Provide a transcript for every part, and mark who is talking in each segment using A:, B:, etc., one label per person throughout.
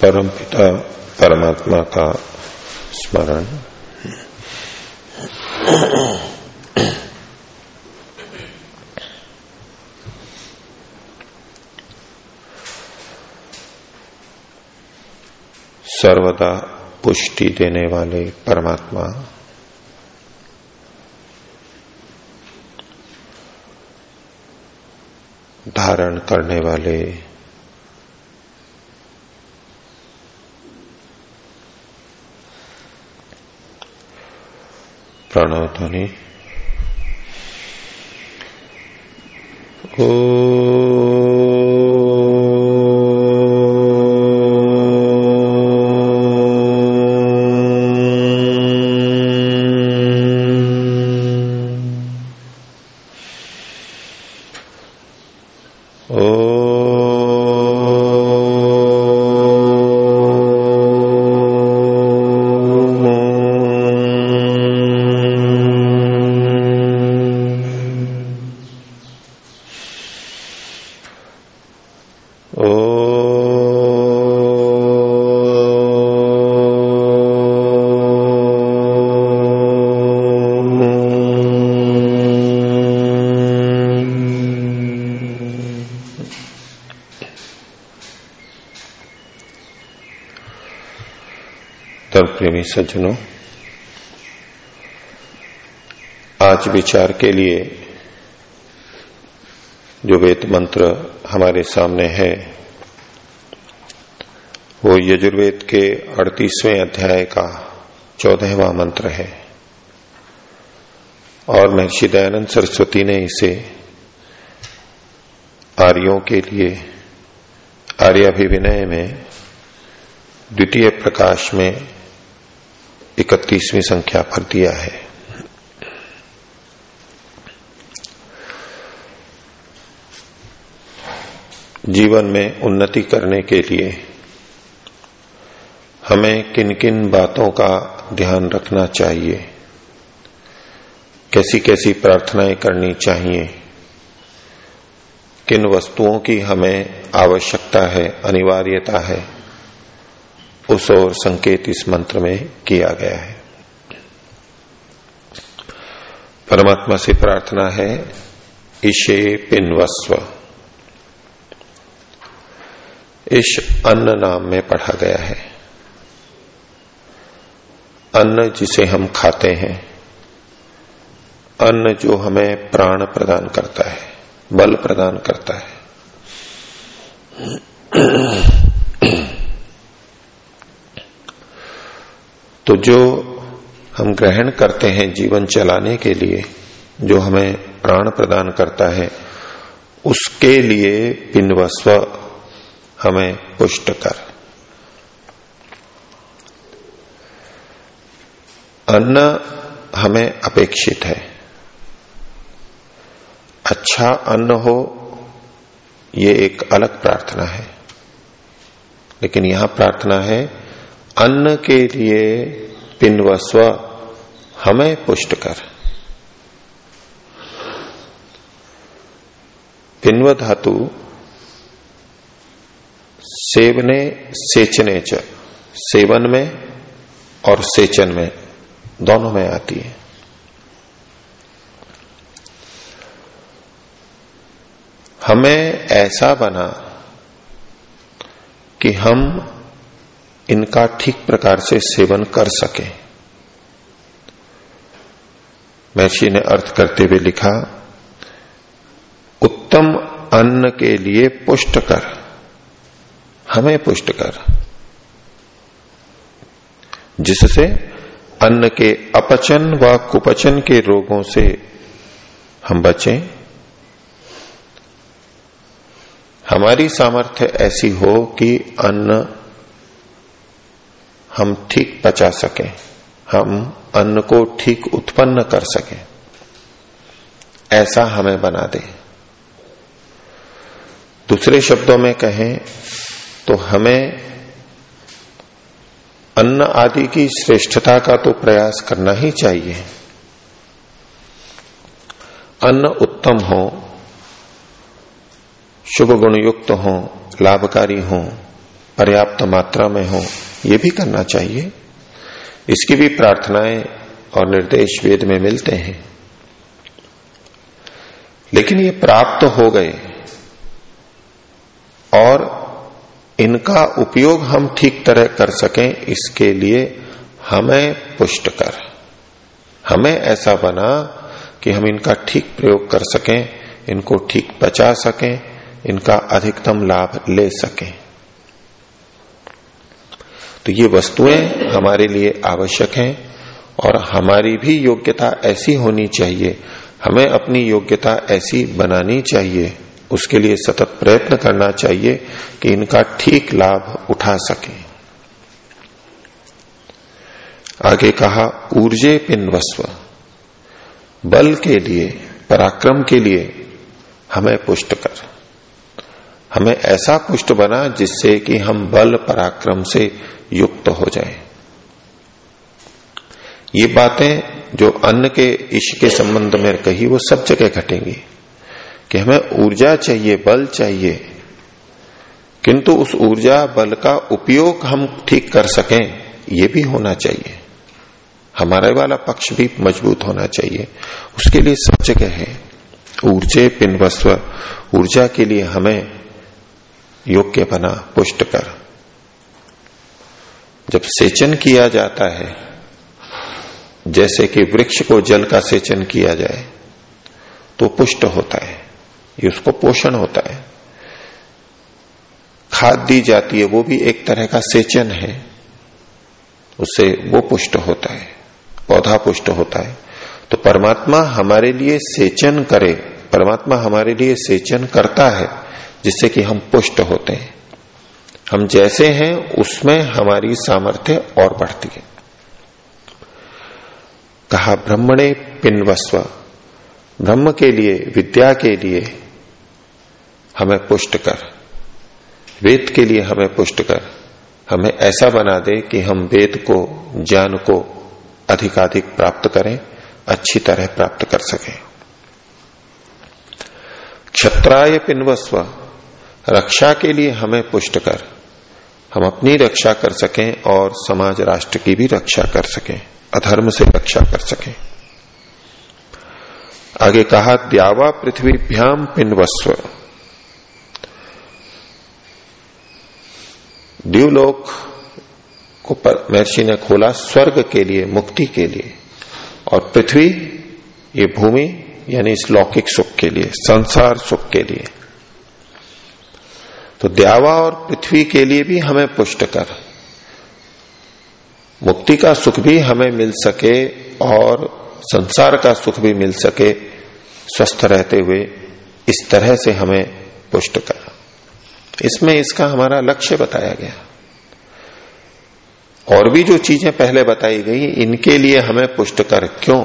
A: परम पिता परमात्मा का स्मरण। सर्वदा पुष्टि देने वाले परमात्मा। धारण करने वाले प्रणव ध्वनि प्रेमी सज्जनों, आज विचार के लिए जो वेद मंत्र हमारे सामने है, वो यजुर्वेद के अड़तीसवें अध्याय का चौदहवा मंत्र है। और महर्षि दयानंद सरस्वती ने इसे आर्यों के लिए, आर्याभिविनय में, द्वितीय प्रकाश में इकतीसवीं संख्या पर दिया है। जीवन में उन्नति करने के लिए हमें किन किन बातों का ध्यान रखना चाहिए? कैसी कैसी प्रार्थनाएँ करनी चाहिए? किन वस्तुओं की हमें आवश्यकता है, अनिवार्यता है? उस और संकेत इस मंत्र में किया गया है। परमात्मा से प्रार्थना है ईशे पिन्वस्व। इस अन्न नाम में पढ़ा गया है। अन्न जिसे हम खाते हैं, अन्न जो हमें प्राण प्रदान करता है, बल प्रदान करता है। तो जो हम ग्रहण करते हैं जीवन चलाने के लिए, जो हमें प्राण प्रदान करता है, उसके लिए पिनवस्व हमें पुष्ट कर। अन्न हमें अपेक्षित है। अच्छा अन्न हो, ये एक अलग प्रार्थना है। लेकिन यहाँ प्रार्थना है अन्न के लिए पिनवस्व हमें पुष्ट कर। पिन्व धातु सेवने सेचने च, सेवन में और सेचन में दोनों में आती है। हमें ऐसा बना कि हम इनका ठीक प्रकार से सेवन कर सके। महर्षि ने अर्थ करते हुए लिखा, उत्तम अन्न के लिए पुष्ट कर, हमें पुष्ट कर। जिससे अन्न के अपचन व कुपचन के रोगों से हम बचें। हमारी सामर्थ्य ऐसी हो कि अन्न हम ठीक पचा सके, हम अन्न को ठीक उत्पन्न कर सके। ऐसा हमें बना दे। दूसरे शब्दों में कहें तो हमें अन्न आदि की श्रेष्ठता का तो प्रयास करना ही चाहिए। अन्न उत्तम हो, शुभ गुणयुक्त हो, लाभकारी हो, पर्याप्त मात्रा में हो ये भी करना चाहिए। इसकी भी प्रार्थनाएँ और निर्देश वेद में मिलते हैं। लेकिन ये प्राप्त तो हो गए। और इनका उपयोग हम ठीक तरह कर सकें, इसके लिए हमें पुष्ट कर। हमें ऐसा बना कि हम इनका ठीक प्रयोग कर सकें, इनको ठीक बचा सकें, इनका अधिकतम लाभ ले सकें। तो ये वस्तुएँ हमारे लिए आवश्यक हैं और हमारी भी योग्यता ऐसी होनी चाहिए, हमें अपनी योग्यता ऐसी बनानी चाहिए, उसके लिए सतत प्रयत्न करना चाहिए कि इनका ठीक लाभ उठा सके। आगे कहा, ऊर्जे पिन्वस्व बल के लिए, पराक्रम के लिए हमें पुष्ट कर। हमें ऐसा पुष्ट बना जिससे कि हम बल पराक्रम से युक्त हो जाए। ये बातें जो अन्न के इश के संबंध में कही, वो सब जगह घटेंगी। कि हमें ऊर्जा चाहिए, बल चाहिए, किंतु उस ऊर्जा, बल का उपयोग हम ठीक कर सकें, ये भी होना चाहिए। हमारे वाला पक्ष भी मज़बूत होना चाहिए। उसके लिए सब जगह है। ऊर्जे पिनवस्व ऊर्जा के लिए हमें योग्य बना, पुष्ट कर। जब सेचन किया जाता है, जैसे कि वृक्ष को जल का सेचन किया जाए तो पुष्ट होता है, ये उसको पोषण होता है। खाद दी जाती है, वो भी एक तरह का सेचन है, उससे वो पुष्ट होता है, पौधा पुष्ट होता है। तो परमात्मा हमारे लिए सेचन करे, परमात्मा हमारे लिए सेचन करता है, जिससे कि हम पुष्ट होते हैं। हम जैसे हैं, उसमें हमारी सामर्थ्य और बढ़ती है। कहा, ब्रह्मणे पिन्वस्व। ब्रह्म के लिए, विद्या के लिए हमें पुष्ट कर। वेद के लिए हमें पुष्ट कर। हमें ऐसा बना दे कि हम वेद को, ज्ञान को अधिकाधिक प्राप्त करें, अच्छी तरह प्राप्त कर सकें। क्षत्राय पिन्वस्व। रक्षा के लिए हमें पुष्ट कर। हम अपनी रक्षा कर सकें और समाज राष्ट्र की भी रक्षा कर सकें, अधर्म से रक्षा कर सकें। आगे कहा, द्यावा पृथ्वीभ्याम पिंडवस्व द्यूलोक को महर्षि ने खोला स्वर्ग के लिए, मुक्ति के लिए। और पृथ्वी, ये भूमि, यानी इस लौकिक सुख के लिए, संसार सुख के लिए। तो द्यावा और पृथ्वी के लिए भी हमें पुष्ट कर। मुक्ति का सुख भी हमें मिल सके और संसार का सुख भी मिल सके, स्वस्थ रहते हुए इस तरह से हमें पुष्ट कर। इसमें इसका हमारा लक्ष्य बताया गया। और भी जो चीज़ें पहले बताई गई, इनके लिए हमें पुष्ट कर क्यों?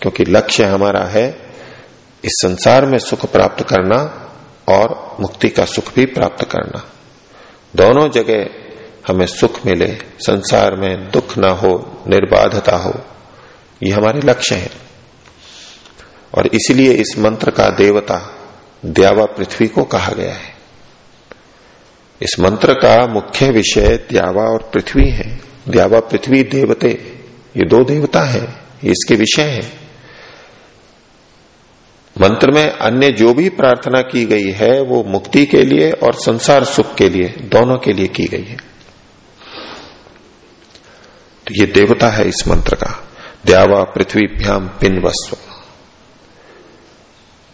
A: क्योंकि लक्ष्य हमारा है इस संसार में सुख प्राप्त करना और मुक्ति का सुख भी प्राप्त करना। दोनों जगह हमें सुख मिले, संसार में दुख ना हो, निर्बाधता हो, ये हमारे लक्ष्य हैं। और इसलिए इस मंत्र का देवता द्यावा पृथ्वी को कहा गया है। इस मंत्र का मुख्य विषय द्यावा और पृथ्वी है। द्यावा, पृथ्वी, देवते, ये दो देवता हैं इसके विषय हैं। मंत्र में अन्य जो भी प्रार्थना की गई है, वो मुक्ति के लिए और संसार सुख के लिए, दोनों के लिए की गई है। तो ये देवता है इस मंत्र का। द्यावा पृथ्वीभ्याम पिन वस्व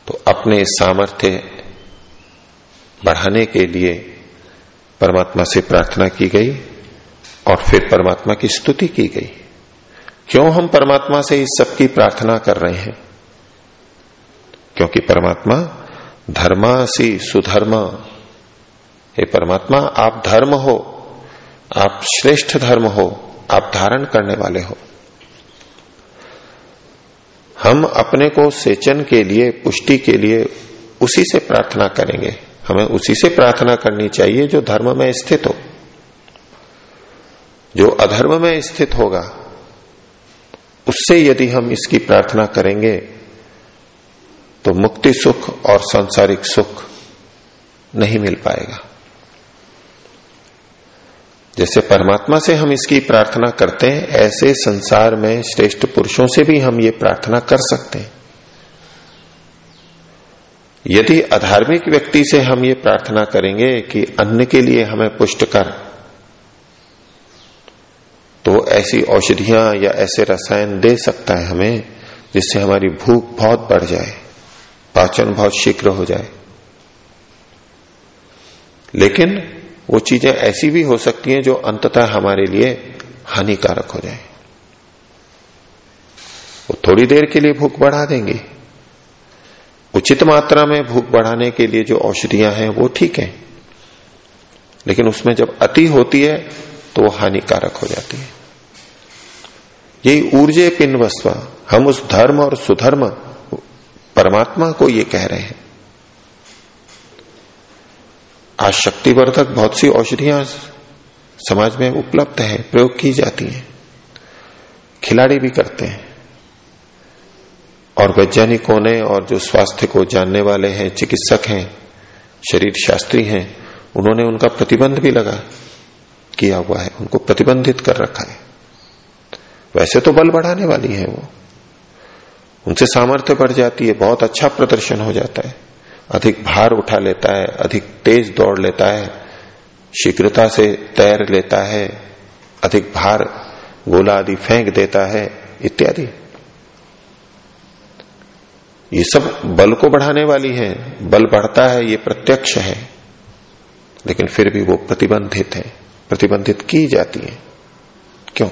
A: तो अपने सामर्थ्य बढ़ाने के लिए परमात्मा से प्रार्थना की गई और फिर परमात्मा की स्तुति की गई। क्यों हम परमात्मा से इस सब की प्रार्थना कर रहे हैं? क्योंकि परमात्मा धर्मासी सुधर्म। हे परमात्मा, आप धर्म हो, आप श्रेष्ठ धर्म हो, आप धारण करने वाले हो। हम अपने को सेचन के लिए, पुष्टि के लिए उसी से प्रार्थना करेंगे। हमें उसी से प्रार्थना करनी चाहिए जो धर्म में स्थित हो। जो अधर्म में स्थित होगा, उससे यदि हम इसकी प्रार्थना करेंगे तो मुक्ति सुख और सांसारिक सुख नहीं मिल पाएगा। जैसे परमात्मा से हम इसकी प्रार्थना करते हैं, ऐसे संसार में श्रेष्ठ पुरुषों से भी हम ये प्रार्थना कर सकते हैं। यदि अधार्मिक व्यक्ति से हम ये प्रार्थना करेंगे कि अन्न के लिए हमें पुष्ट कर तो ऐसी औषधियाँ या ऐसे रसायन दे सकता है हमें, जिससे हमारी भूख बहुत बढ़ जाए। पाचन बहुत शीघ्र हो जाए। लेकिन वो चीज़ें ऐसी भी हो सकती हैं जो अंततः हमारे लिए हानिकारक हो जाए। वो थोड़ी देर के लिए भूख बढ़ा देंगे। उचित मात्रा में भूख बढ़ाने के लिए जो औषधियाँ हैं, वो ठीक है। लेकिन उसमें जब अति होती है तो वो हानिकारक हो जाती है। यही ऊर्जे पिनवस्व, हम उस धर्म और सुधर्म परमात्मा को ये कह रहे हैं। आज शक्तिवर्धक बहुत सी औषधियाँ समाज में उपलब्ध है, प्रयोग की जाती हैं। खिलाड़ी भी करते हैं। और वैज्ञानिकों ने और जो स्वास्थ्य को जानने वाले हैं, चिकित्सक हैं, शरीर शास्त्री हैं, उन्होंने उनका प्रतिबंध भी लगा, किया हुआ है, उनको प्रतिबंधित कर रखा है। वैसे तो बल बढ़ाने वाली है वो। उनसे सामर्थ्य बढ़ जाती है, बहुत अच्छा प्रदर्शन हो जाता है। अधिक भार उठा लेता है, अधिक तेज दौड़ लेता है, शीघ्रता से तैर लेता है, अधिक भार गोला आदि फेंक देता है, इत्यादि। ये सब बल को बढ़ाने वाली है, बल बढ़ता है, ये प्रत्यक्ष है। लेकिन फिर भी वो प्रतिबंधित है, प्रतिबंधित की जाती है। क्यों?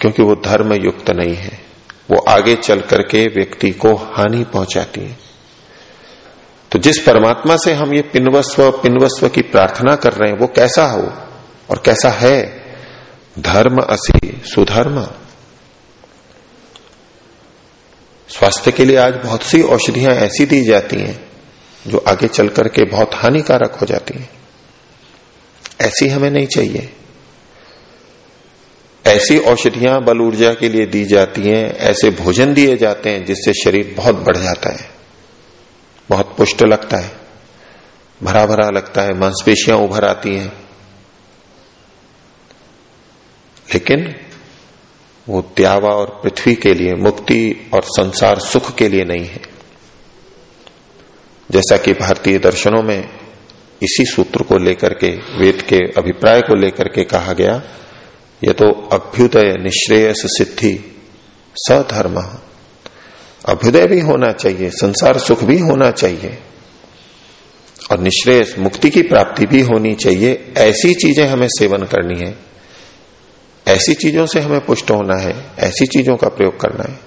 A: क्योंकि वो धर्म युक्त नहीं है। वो आगे चल करके व्यक्ति को हानि पहुंचाती है। तो जिस परमात्मा से हम ये पिनवस्व पिनवस्व की प्रार्थना कर रहे हैं, वो कैसा हो और कैसा है? धर्म असी, सुधर्म। स्वास्थ्य के लिए आज बहुत सी औषधियाँ ऐसी दी जाती हैं, जो आगे चल करके बहुत हानिकारक हो जाती हैं। ऐसी हमें नहीं चाहिए। ऐसी औषधियाँ बल ऊर्जा के लिए दी जाती हैं, ऐसे भोजन दिए जाते हैं जिससे शरीर बहुत बढ़ जाता है, बहुत पुष्ट लगता है भरा भरा लगता है, मांसपेशियाँ उभर आती हैं। लेकिन वो त्यावा और पृथ्वी के लिए, मुक्ति और संसार सुख के लिए नहीं है। जैसा कि भारतीय दर्शनों में इसी सूत्र को लेकर के, वेद के अभिप्राय को लेकर के कहा गया ये तो अभ्युदय निश्रेयस सिद्धि सधर्म। अभ्युदय भी होना चाहिए, संसार सुख भी होना चाहिए। और निश्रेयस मुक्ति की प्राप्ति भी होनी चाहिए। ऐसी चीज़ें हमें सेवन करनी है। ऐसी चीज़ों से हमें पुष्ट होना है। ऐसी चीज़ों का प्रयोग करना है।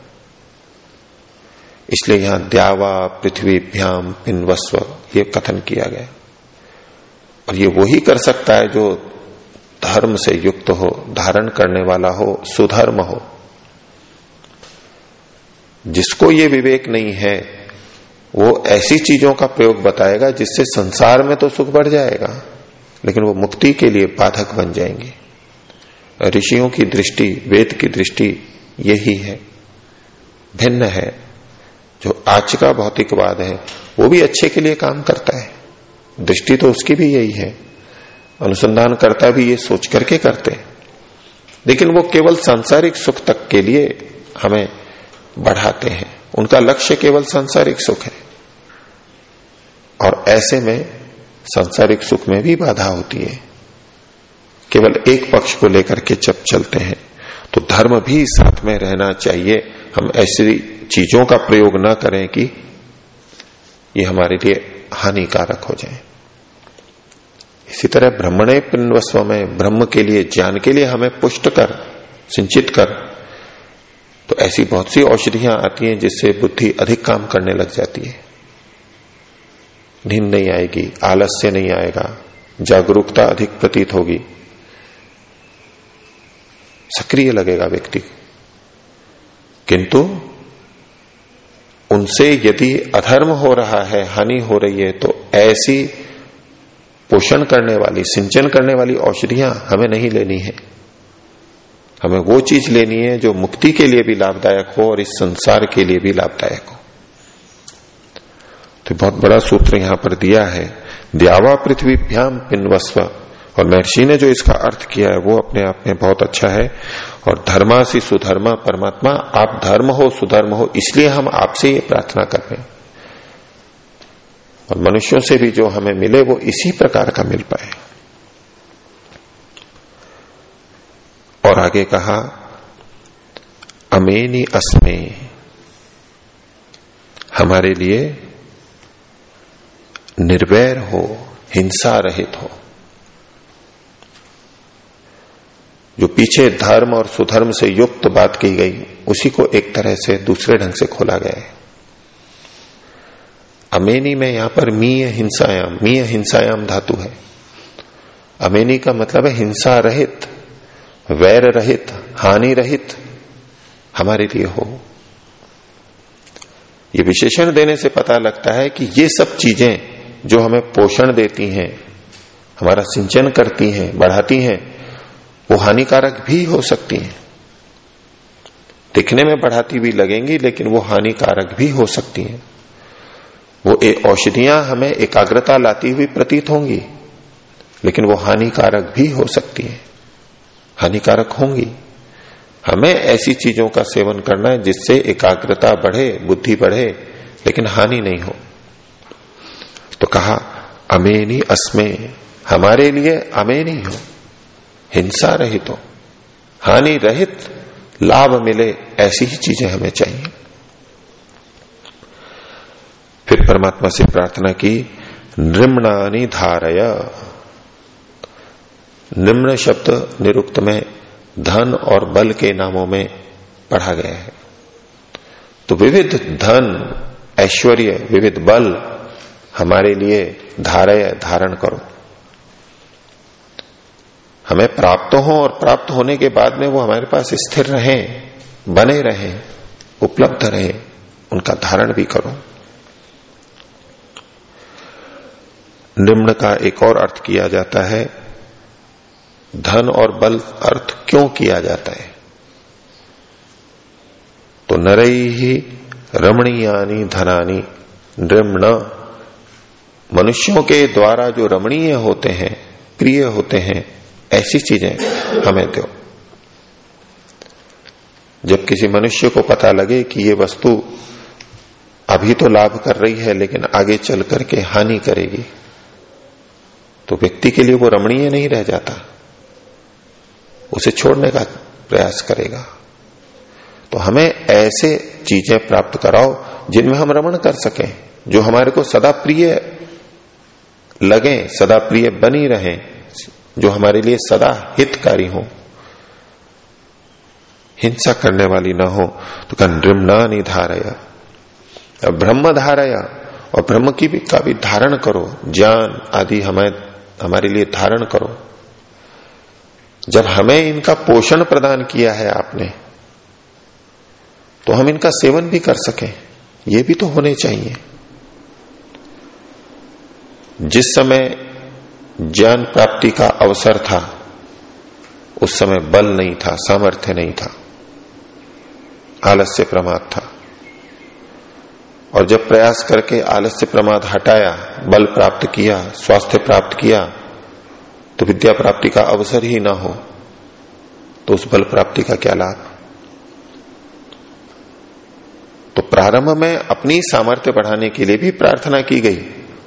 A: इसलिए यहाँ द्यावा पृथ्वी भ्याम पिनवस्व, ये कथन किया गया और ये वही कर सकता है जो धर्म से युक्त हो, धारण करने वाला हो, सुधर्म हो। जिसको ये विवेक नहीं है, वो ऐसी चीज़ों का प्रयोग बताएगा जिससे संसार में तो सुख बढ़ जाएगा, लेकिन वो मुक्ति के लिए बाधक बन जाएँगे। ऋषियों की दृष्टि, वेद की दृष्टि यही है। भिन्न है। जो आज का भौतिकवाद है, वो भी अच्छे के लिए काम करता है। दृष्टि तो उसकी भी यही है। अनुसंधान करता भी ये सोच करके करते हैं। लेकिन वो केवल सांसारिक सुख तक के लिए हमें बढ़ाते हैं। उनका लक्ष्य केवल सांसारिक सुख है। और ऐसे में सांसारिक सुख में भी बाधा होती है। केवल एक पक्ष को लेकर के जब चलते हैं तो धर्म भी साथ में रहना चाहिए। हम ऐसी चीज़ों का प्रयोग ना करें कि ये हमारे लिए हानिकारक हो जाए। इसी तरह ब्रह्मणे पिन्वस्व में ब्रह्म के लिए, ज्ञान के लिए हमें पुष्ट कर, सिंचित कर तो ऐसी बहुत सी औषधियाँ आती हैं जिससे बुद्धि अधिक काम करने लग जाती है। नींद नहीं आएगी, आलस्य नहीं आएगा, जागरूकता अधिक प्रतीत होगी। सक्रिय लगेगा व्यक्ति। किंतु उनसे यदि अधर्म हो रहा है, हानि हो रही है तो ऐसी पोषण करने वाली, सिंचन करने वाली औषधियाँ हमें नहीं लेनी है। हमें वो चीज़ लेनी है जो मुक्ति के लिए भी लाभदायक हो और इस संसार के लिए भी लाभदायक हो। तो बहुत बड़ा सूत्र यहाँ पर दिया है, द्यावा पृथ्वी भ्याम पिनवस्व। और महर्षि ने जो इसका अर्थ किया है, वो अपने आप में बहुत अच्छा है। और धर्मा से सुधर्मा, परमात्मा, आप धर्म हो, सुधर्म हो, इसलिए हम आपसे ये प्रार्थना कर रहे हैं। और मनुष्यों से भी जो हमें मिले, वो इसी प्रकार का मिल पाए। और आगे कहा, अमेनी अस्मे, हमारे लिए निर्वैर हो, हिंसा रहित हो। जो पीछे धर्म और सुधर्म से युक्त बात की गई, उसी को एक तरह से दूसरे ढंग से खोला गया है। अमेनी में यहाँ पर मीय हिंसायाम मीय हिंसायाम धातु है। अमेनी का मतलब है हिंसा रहित, वैर रहित, हानि रहित, हमारे लिए हो। ये विशेषण देने से पता लगता है कि ये सब चीज़ें जो हमें पोषण देती हैं, हमारा सिंचन करती हैं, बढ़ाती हैं, वो हानिकारक भी हो सकती हैं। दिखने में बढ़ाती भी लगेंगी, लेकिन वो हानिकारक भी हो सकती हैं। वो औषधियाँ हमें एकाग्रता लाती हुई प्रतीत होंगी, लेकिन वो हानिकारक भी हो सकती है। हानिकारक होंगी। हमें ऐसी चीज़ों का सेवन करना है जिससे एकाग्रता बढ़े, बुद्धि बढ़े, लेकिन हानि नहीं हो। तो कहा, अमेनी अस्मे, हमारे लिए अमेनी हो। हिंसा रहित हो। हानि रहित लाभ मिले ऐसी ही चीज़ें हमें चाहिए फिर परमात्मा से प्रार्थना की नृमणानी धारय। निम्न शब्द निरुक्त में धन और बल के नामों में पढ़ा गया है। तो विविध धन, ऐश्वर्य, विविध बल हमारे लिए धारय, धारण करो। हमें प्राप्त हो और प्राप्त होने के बाद में वो हमारे पास स्थिर रहे, बने रहे, उपलब्ध रहे, उनका धारण भी करो। निम्न का एक और अर्थ किया जाता है, धन और बल अर्थ क्यों किया जाता है? तो नरई ही रमणीयानी धनानी, नृमण, मनुष्यों के द्वारा जो रमणीय होते हैं, प्रिय होते हैं, ऐसी चीज़ें हमें दो। जब किसी मनुष्य को पता लगे कि ये वस्तु अभी तो लाभ कर रही है, लेकिन आगे चल करके हानि करेगी तो व्यक्ति के लिए वो रमणीय नहीं रह जाता। उसे छोड़ने का प्रयास करेगा। तो हमें ऐसे चीज़ें प्राप्त कराओ, जिनमें हम रमण कर सकें, जो हमारे को सदा प्रिय लगे, सदा प्रिय बनी रहे, जो हमारे लिए सदा हितकारी हो। हिंसा करने वाली ना हो तो कहा नृमना निधारया। ब्रह्म धारया, और ब्रह्म की भी का भी धारण करो। ज्ञान आदि हमें हमारे लिए धारण करो। जब हमें इनका पोषण प्रदान किया है आपने तो हम इनका सेवन भी कर सकें। ये भी तो होने चाहिए। जिस समय ज्ञान प्राप्ति का अवसर था, उस समय बल नहीं था, सामर्थ्य नहीं था, आलस्य प्रमाद था। और जब प्रयास करके आलस्य प्रमाद हटाया, बल प्राप्त किया, स्वास्थ्य प्राप्त किया तो विद्या प्राप्ति का अवसर ही ना हो तो उस बल प्राप्ति का क्या लाभ? तो प्रारंभ में अपनी सामर्थ्य बढ़ाने के लिए भी प्रार्थना की गई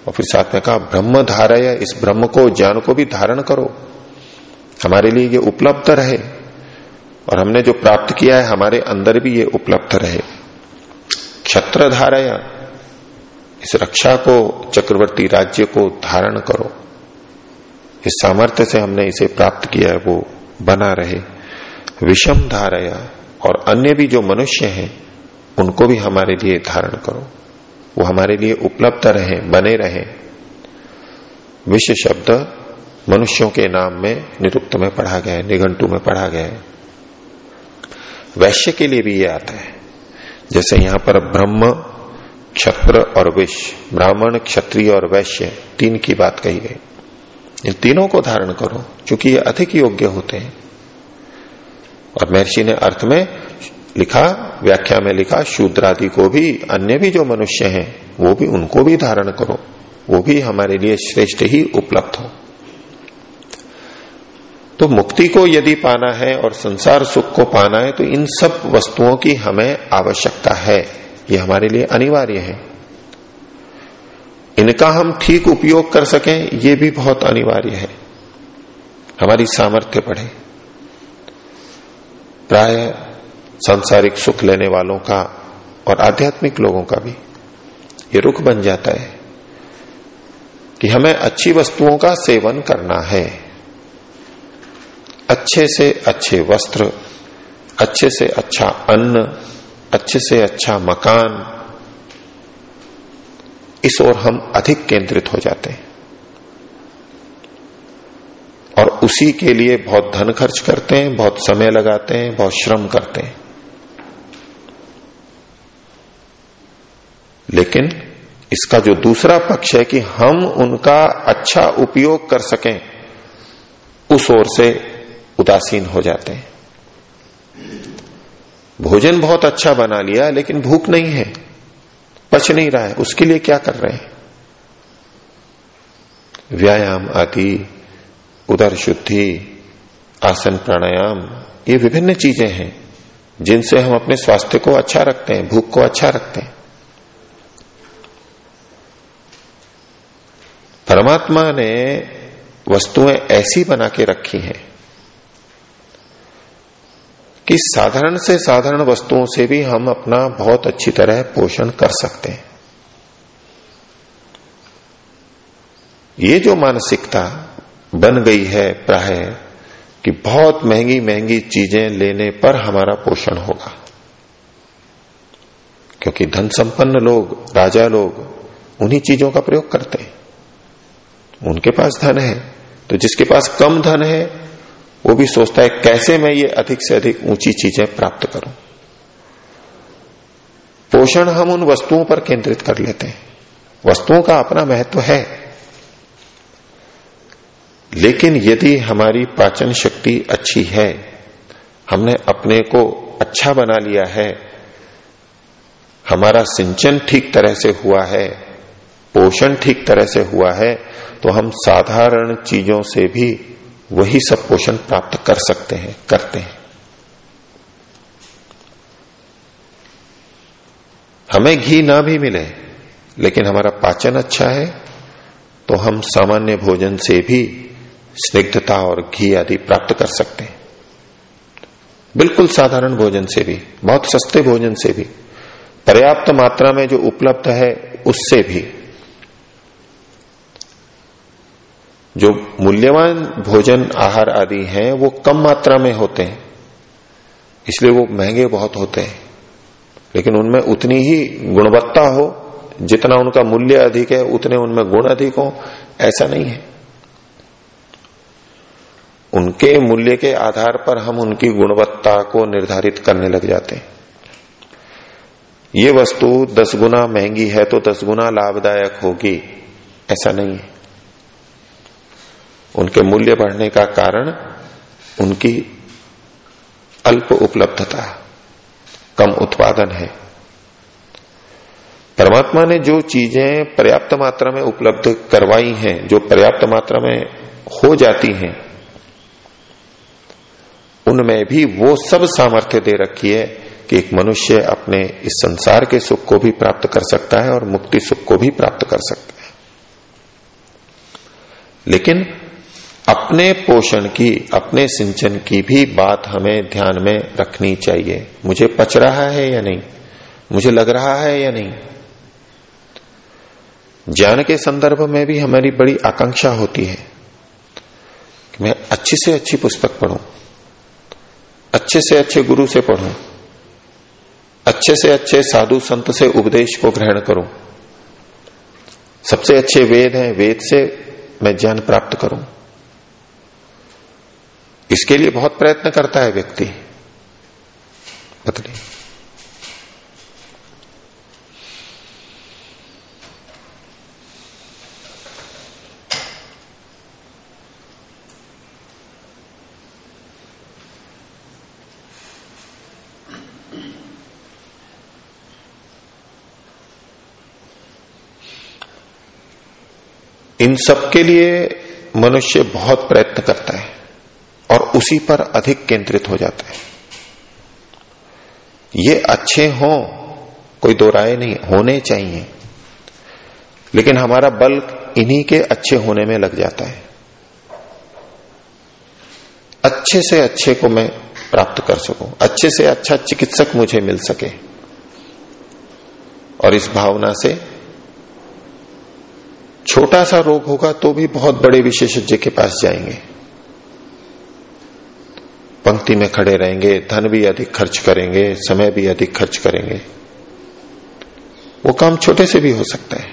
A: और फिर साथ में कहा ब्रह्म धारय इस ब्रह्म को, ज्ञान को भी धारण करो। हमारे लिए ये उपलब्ध रहे और हमने जो प्राप्त किया है, हमारे अंदर भी ये उपलब्ध रहे। क्षत्र धारय। इस रक्षा को, चक्रवर्ती राज्य को धारण करो। इस सामर्थ्य से हमने इसे प्राप्त किया है, वो बना रहे। विषम धारया और अन्य भी जो मनुष्य हैं, उनको भी हमारे लिए धारण करो। वो हमारे लिए उपलब्ध रहे, बने रहे। विश्व शब्द मनुष्यों के नाम में निरुक्त में पढ़ा गया है, निघंटू में पढ़ा गया है। वैश्य के लिए भी ये आता है। जैसे यहाँ पर ब्रह्म, क्षत्र और विश्व ब्राह्मण, क्षत्रिय और वैश्य, तीन की बात कही गई। इन तीनों को धारण करो क्योंकि ये अधिक योग्य होते हैं। और महर्षि ने अर्थ में लिखा, व्याख्या में लिखा, शूद्रादि को भी, अन्य भी जो मनुष्य हैं, वो भी उनको भी धारण करो। वो भी हमारे लिए श्रेष्ठ ही उपलब्ध हो। तो मुक्ति को यदि पाना है और संसार सुख को पाना है तो इन सब वस्तुओं की हमें आवश्यकता है। ये हमारे लिए अनिवार्य है। इनका हम ठीक उपयोग कर सकें, ये भी बहुत अनिवार्य है। हमारी सामर्थ्य बढ़े। प्राय सांसारिक सुख लेने वालों का और आध्यात्मिक लोगों का भी ये रुख बन जाता है कि हमें अच्छी वस्तुओं का सेवन करना है। अच्छे से अच्छे वस्त्र, अच्छे से अच्छा अन्न, अच्छे से अच्छा मकान, इस ओर हम अधिक केंद्रित हो जाते हैं। और उसी के लिए बहुत धन खर्च करते हैं, बहुत समय लगाते हैं, बहुत श्रम करते हैं। लेकिन इसका जो दूसरा पक्ष है कि हम उनका अच्छा उपयोग कर सकें, उस ओर से उदासीन हो जाते हैं। भोजन बहुत अच्छा बना लिया, लेकिन भूख नहीं है। पच नहीं रहा है। उसके लिए क्या कर रहे हैं? व्यायाम आदि, उदर शुद्धि, आसन प्राणायाम, ये विभिन्न चीज़ें हैं, जिनसे हम अपने स्वास्थ्य को अच्छा रखते हैं, भूख को अच्छा रखते हैं। परमात्मा ने वस्तुएँ ऐसी बना के रखी हैं कि साधारण से साधारण वस्तुओं से भी हम अपना बहुत अच्छी तरह पोषण कर सकते हैं। ये जो मानसिकता बन गई है प्राय कि बहुत महँगी महँगी चीज़ें लेने पर हमारा पोषण होगा। क्योंकि धन संपन्न लोग, राजा लोग उन्हीं चीज़ों का प्रयोग करते हैं। उनके पास धन है तो जिसके पास कम धन है वो भी सोचता है, कैसे मैं ये अधिक से अधिक ऊँची चीज़ें प्राप्त करूँ? पोषण हम उन वस्तुओं पर केंद्रित कर लेते हैं। वस्तुओं का अपना महत्व है। लेकिन यदि हमारी पाचन शक्ति अच्छी है, हमने अपने को अच्छा बना लिया है, हमारा सिंचन ठीक तरह से हुआ है, पोषण ठीक तरह से हुआ है तो हम साधारण चीज़ों से भी वही सब पोषण प्राप्त कर सकते हैं, करते हैं। हमें घी ना भी मिले, लेकिन हमारा पाचन अच्छा है तो हम सामान्य भोजन से भी स्निग्धता और घी आदि प्राप्त कर सकते हैं। बिल्कुल साधारण भोजन से भी, बहुत सस्ते भोजन से भी, पर्याप्त मात्रा में जो उपलब्ध है, उससे भी। जो मूल्यवान भोजन, आहार आदि हैं, वो कम मात्रा में होते हैं। इसलिए वो महँगे बहुत होते हैं। लेकिन उनमें उतनी ही गुणवत्ता हो, जितना उनका मूल्य अधिक है, उतने उनमें गुण अधिक हो, ऐसा नहीं है। उनके मूल्य के आधार पर हम उनकी गुणवत्ता को निर्धारित करने लग जाते हैं। ये वस्तु दस गुना महँगी है तो दस गुना लाभदायक होगी, ऐसा नहीं है। उनके मूल्य बढ़ने का कारण उनकी अल्प उपलब्धता, कम उत्पादन है। परमात्मा ने जो चीज़ें पर्याप्त मात्रा में उपलब्ध करवाई हैं, जो पर्याप्त मात्रा में हो जाती हैं, उनमें भी वो सब सामर्थ्य दे रखी है कि एक मनुष्य अपने इस संसार के सुख को भी प्राप्त कर सकता है और मुक्ति सुख को भी प्राप्त कर सकता है। लेकिन अपने पोषण की, अपने सिंचन की भी बात हमें ध्यान में रखनी चाहिए। मुझे पच रहा है या नहीं? मुझे लग रहा है या नहीं? ज्ञान के संदर्भ में भी हमारी बड़ी आकांक्षा होती है कि मैं अच्छी से अच्छी पुस्तक पढ़ूं, अच्छे से अच्छे गुरु से पढ़ूं, अच्छे से अच्छे साधु संत से उपदेश को ग्रहण करूँ। सबसे अच्छे वेद हैं, वेद से मैं ज्ञान प्राप्त करूँ। इसके लिए बहुत प्रयत्न करता है व्यक्ति। बदलिए इन सब के लिए मनुष्य बहुत प्रयत्न करता है। उसी पर अधिक केंद्रित हो जाता है। ये अच्छे हों, कोई दो राय नहीं, होने चाहिए। लेकिन हमारा बल इन्हीं के अच्छे होने में लग जाता है। अच्छे से अच्छे को मैं प्राप्त कर सकूँ। अच्छे से अच्छा चिकित्सक मुझे मिल सके। और इस भावना से छोटा सा रोग होगा तो भी बहुत बड़े विशेषज्ञ के पास जाएँगे। पंक्ति में खड़े रहेंगे, धन भी अधिक खर्च करेंगे, समय भी अधिक खर्च करेंगे। वो काम छोटे से भी हो सकता है।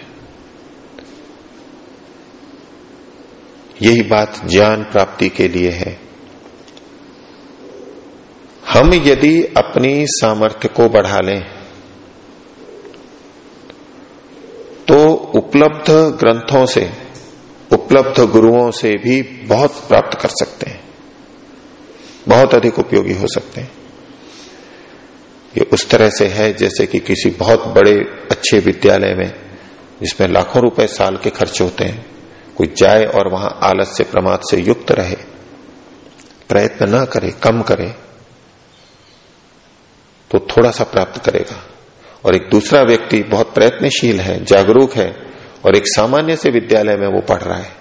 A: यही बात ज्ञान प्राप्ति के लिए है। हम यदि अपनी सामर्थ्य को बढ़ा लें तो उपलब्ध ग्रंथों से, उपलब्ध गुरुओं से भी बहुत प्राप्त कर सकते हैं। बहुत अधिक उपयोगी हो सकते हैं। ये उस तरह से है जैसे कि किसी बहुत बड़े, अच्छे विद्यालय में, जिसमें लाखों रुपए साल के खर्च होते हैं, कोई जाए और वहाँ आलस से प्रमाद से युक्त रहे। प्रयत्न न करे, कम करे तो थोड़ा सा प्राप्त करेगा। और एक दूसरा व्यक्ति बहुत प्रयत्नशील है, जागरूक है, और एक सामान्य से विद्यालय में वो पढ़ रहा है।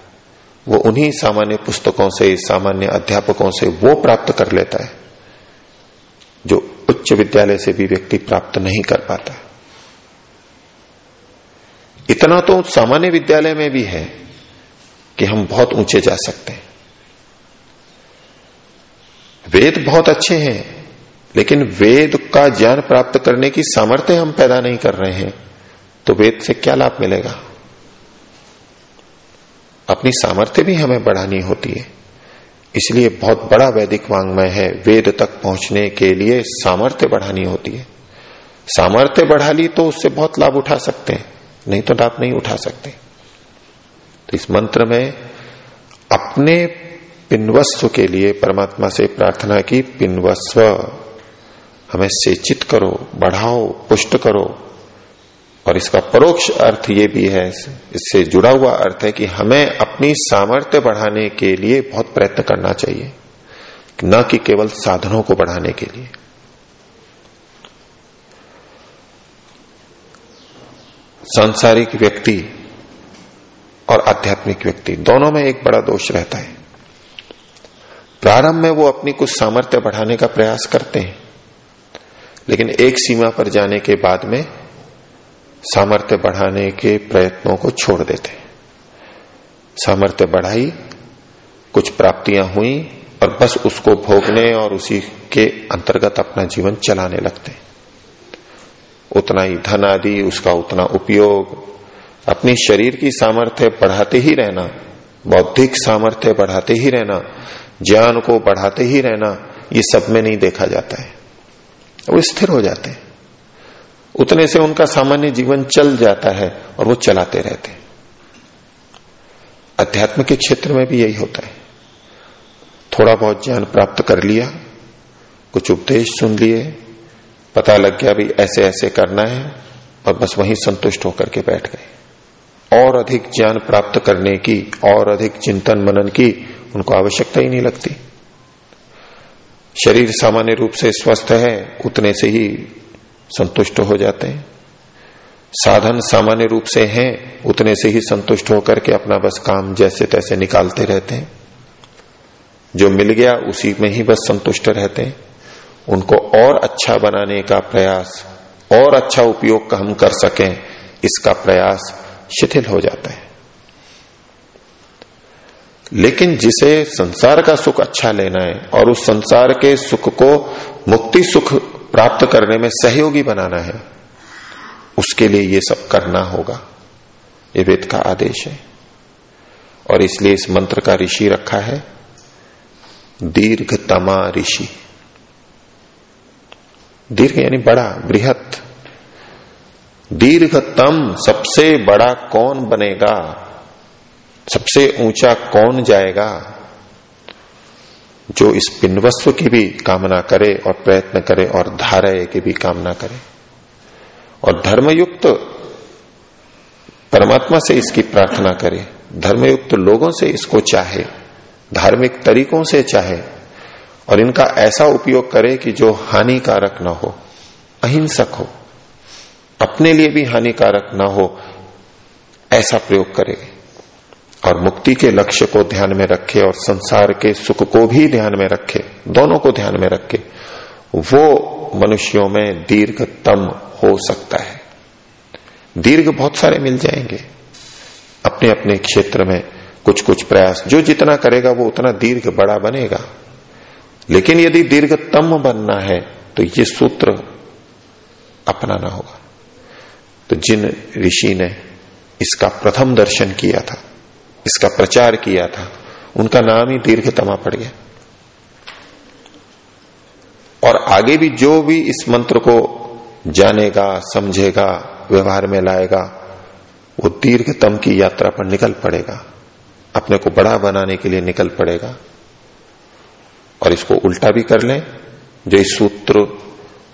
A: वो उन्हीं सामान्य पुस्तकों से, सामान्य अध्यापकों से वो प्राप्त कर लेता है, जो उच्च विद्यालय से भी व्यक्ति प्राप्त नहीं कर पाता। इतना तो सामान्य विद्यालय में भी है कि हम बहुत ऊँचे जा सकते हैं। वेद बहुत अच्छे हैं, लेकिन वेद का ज्ञान प्राप्त करने की सामर्थ्य हम पैदा नहीं कर रहे हैं तो वेद से क्या लाभ मिलेगा? अपनी सामर्थ्य भी हमें बढ़ानी होती है। इसलिए बहुत बड़ा वैदिक वांग्मय है, वेद तक पहुँचने के लिए सामर्थ्य बढ़ानी होती है। सामर्थ्य बढ़ा ली तो उससे बहुत लाभ उठा सकते हैं, नहीं तो लाभ नहीं उठा सकते। तो इस मंत्र में अपने पिनवस्व के लिए परमात्मा से प्रार्थना की, पिनवस्व, हमें सेचित करो, बढ़ाओ, पुष्ट करो। और इसका परोक्ष अर्थ ये भी है, इससे जुड़ा हुआ अर्थ है कि हमें अपनी सामर्थ्य बढ़ाने के लिए बहुत प्रयत्न करना चाहिए, न कि केवल साधनों को बढ़ाने के लिए। सांसारिक व्यक्ति और आध्यात्मिक व्यक्ति, दोनों में एक बड़ा दोष रहता है। प्रारंभ में वो अपनी कुछ सामर्थ्य बढ़ाने का प्रयास करते हैं, लेकिन एक सीमा पर जाने के बाद में सामर्थ्य बढ़ाने के प्रयत्नों को छोड़ देते। सामर्थ्य बढ़ाई, कुछ प्राप्तियाँ हुई और बस उसको भोगने और उसी के अंतर्गत अपना जीवन चलाने लगते। उतना ही धन आदि, उसका उतना उपयोग, अपनी शरीर की सामर्थ्य बढ़ाते ही रहना, बौद्धिक सामर्थ्य बढ़ाते ही रहना, ज्ञान को बढ़ाते ही रहना, ये सब में नहीं देखा जाता है। वो स्थिर हो जाते हैं। उतने से उनका सामान्य जीवन चल जाता है और वो चलाते रहते अध्यात्म के क्षेत्र में भी यही होता है। थोड़ा बहुत ज्ञान प्राप्त कर लिया, कुछ उपदेश सुन लिए, पता लग गया भी ऐसे ऐसे करना है और बस वहीं संतुष्ट होकर के बैठ गए। और अधिक ज्ञान प्राप्त करने की और अधिक चिंतन मनन की उनको आवश्यकता ही नहीं लगती। शरीर सामान्य रूप से स्वस्थ है, उतने से ही संतुष्ट हो जाते हैं। साधन सामान्य रूप से हैं, उतने से ही संतुष्ट होकर के अपना बस काम जैसे तैसे निकालते रहते हैं। जो मिल गया, उसी में ही बस संतुष्ट रहते हैं। उनको और अच्छा बनाने का प्रयास, और अच्छा उपयोग हम कर सकें, इसका प्रयास शिथिल हो जाता है। लेकिन जिसे संसार का सुख अच्छा लेना है, और उस संसार के सुख को मुक्ति सुख प्राप्त करने में सहयोगी बनाना है, उसके लिए ये सब करना होगा। ये वेद का आदेश है। और इसलिए इस मंत्र का ऋषि रखा है दीर्घतमा ऋषि। दीर्घ यानी बड़ा, बृहत। दीर्घतम सबसे बड़ा कौन बनेगा? सबसे ऊँचा कौन जाएगा? जो इस पिनवस्व की भी कामना करे और प्रयत्न करे और धारय की भी कामना करे। और धर्मयुक्त परमात्मा से इसकी प्रार्थना करे, धर्मयुक्त लोगों से इसको चाहे, धार्मिक तरीकों से चाहे, और इनका ऐसा उपयोग करे कि जो हानिकारक ना हो, अहिंसक हो, अपने लिए भी हानिकारक ना हो, ऐसा प्रयोग करे और मुक्ति के लक्ष्य को ध्यान में रखे और संसार के सुख को भी ध्यान में रखे, दोनों को ध्यान में रखे, वो मनुष्यों में दीर्घतम हो सकता है। दीर्घ बहुत सारे मिल जाएँगे। अपने अपने क्षेत्र में कुछ कुछ प्रयास, जो जितना करेगा वो उतना दीर्घ बड़ा बनेगा। लेकिन यदि दीर्घतम बनना है तो ये सूत्र अपनाना होगा। तो जिन ऋषि ने इसका प्रथम दर्शन किया था इसका प्रचार किया था। उनका नाम ही दीर्घतमा पड़ गया। और आगे भी जो भी इस मंत्र को जानेगा, समझेगा, व्यवहार में लाएगा, वो दीर्घतम की यात्रा पर निकल पड़ेगा। अपने को बड़ा बनाने के लिए निकल पड़ेगा। और इसको उल्टा भी कर लें। जो इस सूत्र,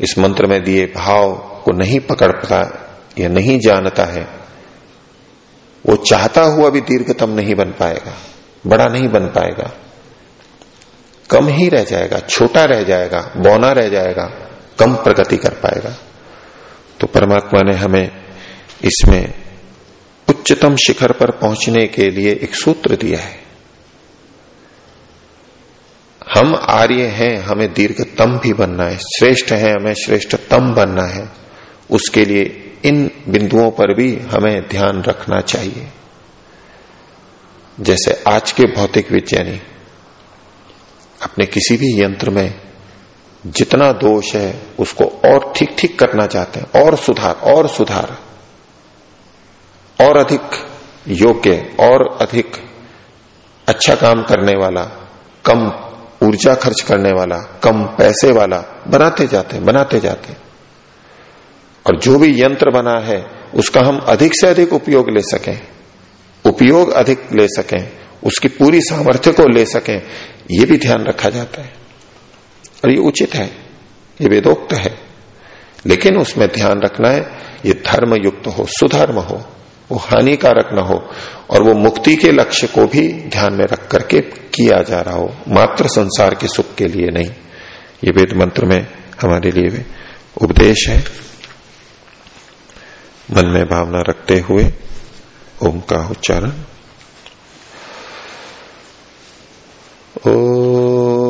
A: इस मंत्र में दिए भाव को नहीं पकड़ पा या नहीं जानता है वो चाहता हुआ भी दीर्घतम नहीं बन पाएगा, बड़ा नहीं बन पाएगा। कम ही रह जाएगा, छोटा रह जाएगा, बौना रह जाएगा, कम प्रगति कर पाएगा। तो परमात्मा ने हमें इसमें उच्चतम शिखर पर पहुँचने के लिए एक सूत्र दिया है। हम आर्य हैं, हमें दीर्घतम भी बनना है, श्रेष्ठ है, हमें श्रेष्ठतम बनना है, उसके लिए इन बिंदुओं पर भी हमें ध्यान रखना चाहिए। जैसे आज के भौतिक विज्ञानी, अपने किसी भी यंत्र में जितना दोष है, उसको और ठीक ठीक करना चाहते हैं, और सुधार और सुधार। और अधिक योग्य, और अधिक अच्छा काम करने वाला, कम ऊर्जा खर्च करने वाला, कम पैसे वाला, बनाते जाते बनाते जाते और जो भी यंत्र बना है, उसका हम अधिक से अधिक उपयोग ले सकें। उपयोग अधिक ले सकें, उसकी पूरी सामर्थ्य को ले सकें, ये भी ध्यान रखा जाता है। और ये उचित है, ये वेदोक्त है। लेकिन उसमें ध्यान रखना है, ये धर्म युक्त हो, सुधर्म हो, वो हानिकारक ना हो, और वो मुक्ति के लक्ष्य को भी ध्यान में रख करके किया जा रहा हो, मात्र संसार के सुख के लिए नहीं। ये वेद मंत्र में हमारे लिए उपदेश है। मन में भावना रखते हुए ओम का उच्चारण। ओ